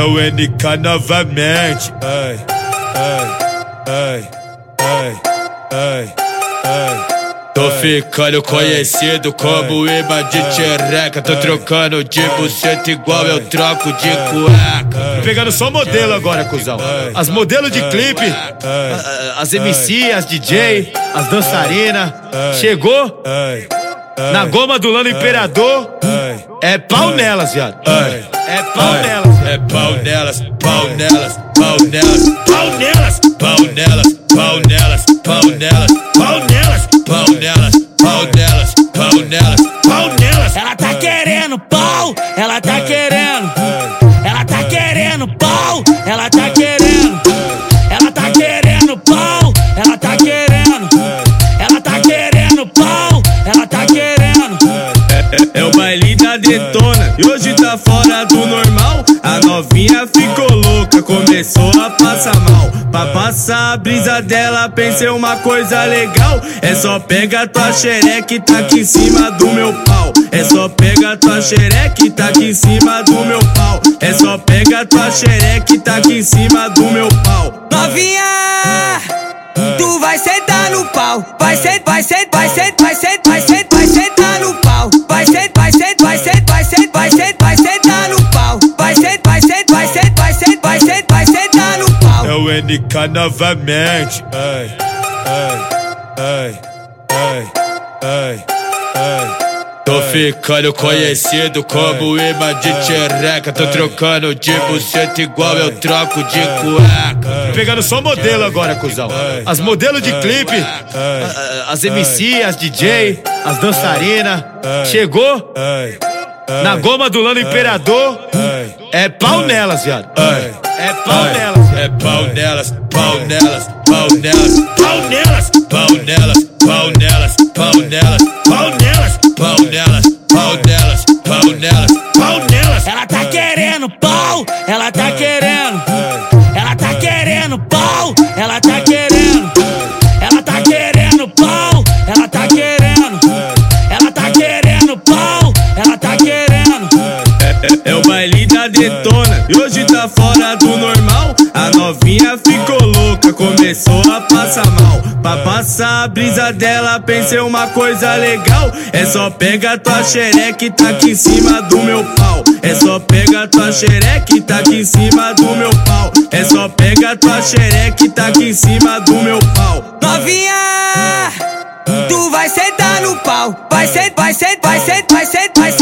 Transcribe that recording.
o NK novamente. Ai, ai, ai, ai, ai, ai. Tô ficando conhecido como imã de tchereca. Tô trocando de buceta igual eu troco de cueca. Tô pegando só modelo agora, cuzão. As modelos de clipe, as MC, as DJ, as dançarinas. Chegou na goma do Lano Imperador. É pau nelas, viado. É pau nelas. É pau nelas, pau nelas, pau nelas, pau nelas, pau nelas, pau nelas, pau nelas, pau nelas, pau nelas, pau nelas, pau nelas, pau nelas. Ela tá querendo pau, ela tá querendo. Ela tá querendo pau, ela tá querendo. Detona e hoje tá fora do normal. A novinha ficou louca, começou a passar mal. Pra passar a brisa dela, pensei uma coisa legal. É só pega tua xereca tá aqui em cima do meu pau. É só pega tua xereca tá aqui em cima do meu pau. É só pega tua xereca tá aqui em cima do meu pau. Novinha, tu vai sentar no pau. Vai sentar, vai sentar, vai sentar, vai sentar, NK novamente. Ai, ai, ai, ai, ai, ai. Tô ficando conhecido como imã de tchereca. Tô trocando de buceta igual eu troco de cueca. Tô pegando só modelo agora, cuzão. As modelos de clipe, as MC, as DJ, as dançarinas. Chegou na goma do Lano Imperador. É pau nelas, viado. É pau nelas. É pau nelas, pau nelas, pau nelas, pau nelas, pau nelas, pau nelas, pau nelas, pau nelas, pau nelas, pau nelas, pau nelas, pau nelas. Ela tá querendo pau, ela tá querendo. Ela tá querendo pau, ela tá querendo. Detona e hoje tá fora do normal. A novinha ficou louca, começou a passar mal. Pra passar a brisa dela, pensei uma coisa legal. É só pega tua xereca e tá aqui em cima do meu pau. É só pega tua xereca e tá aqui em cima do meu pau. É só pega tua xereca e tá aqui em cima do meu pau. Novinha, tu vai sentar no pau. Vai vai sentar, vai sentar, vai sentar, vai sentar.